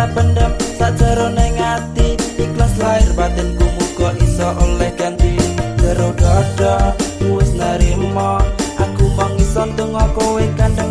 kita pendam sakjerone ngati. Ikhlas lahir batinku muga iso oleh ganti. Jero dada wis narima aku iso ndonga kowe kandeng